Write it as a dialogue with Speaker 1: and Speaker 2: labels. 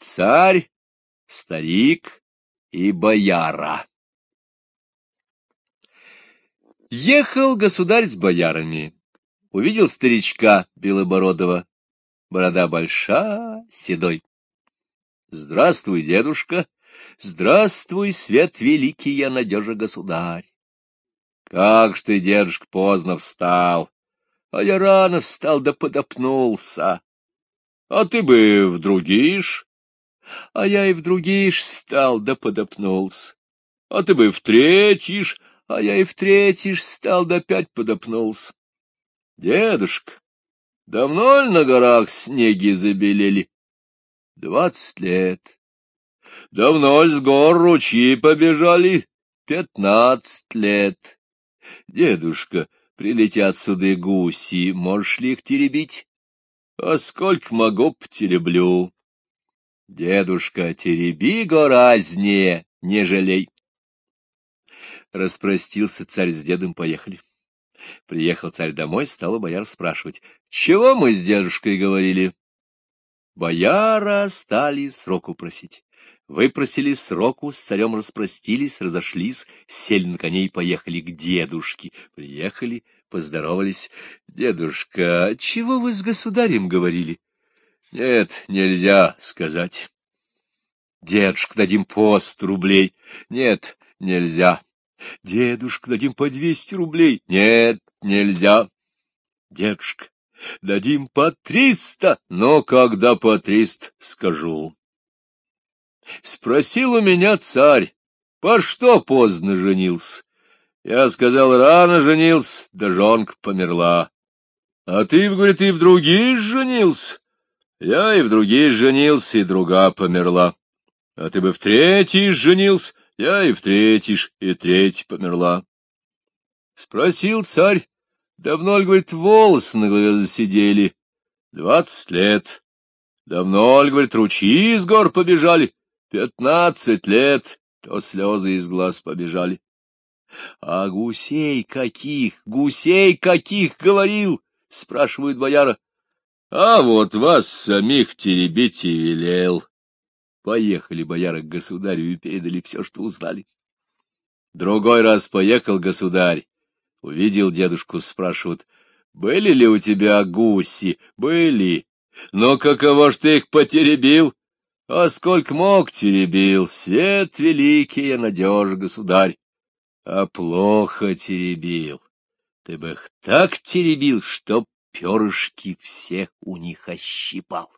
Speaker 1: Царь, старик и бояра. Ехал государь с боярами. Увидел старичка Белобородова. Борода большая, седой. Здравствуй, дедушка. Здравствуй, свет великий, я надежа государь. Как ж ты, дедушка, поздно встал. А я рано встал да подопнулся. А ты бы в другиш. А я и в другиш встал да подопнулся. А ты бы в третьиш, а я и в третьиш встал да опять подопнулся. Дедушка, давно ли на горах снеги забелели? Двадцать лет. Давно ли с гор ручьи побежали? Пятнадцать лет. Дедушка, прилетят сюда гуси, можешь ли их теребить? А сколько могу, потереблю. Дедушка, тереби горазнее, не жалей. Распростился царь с дедом, поехали. Приехал царь домой, стал бояр спрашивать, чего мы с дедушкой говорили? Бояра стали сроку просить. Выпросили сроку, с царем распростились, разошлись, сели на коней и поехали к дедушке. Приехали, поздоровались. — Дедушка, чего вы с государем говорили? — Нет, нельзя сказать. — Дедушка, дадим пост рублей. — Нет, нельзя. — Дедушка, дадим по двести рублей. — Нет, нельзя. — Дедушка, дадим по триста. Но когда по триста, скажу. Спросил у меня царь, по что поздно женился? Я сказал, рано женился, да жонка померла. А ты, говорит, и в другие женился? Я и в другие женился, и друга померла. А ты бы в третий женился, я и в третий, и третий померла. Спросил царь, давно ли, говорит, волосы на голове засидели? Двадцать лет. Давно ли, говорит, ручьи из гор побежали? Пятнадцать лет, то слезы из глаз побежали. — А гусей каких, гусей каких говорил? — спрашивают бояра. — А вот вас самих теребить и велел. Поехали бояра к государю и передали все, что узнали. Другой раз поехал государь. Увидел дедушку, спрашивают, были ли у тебя гуси? Были. Но каково ж ты их потеребил? А сколько мог теребил, свет великий, надежь, государь. А плохо теребил. Ты бы их так теребил, чтоб перышки всех у них ощипал.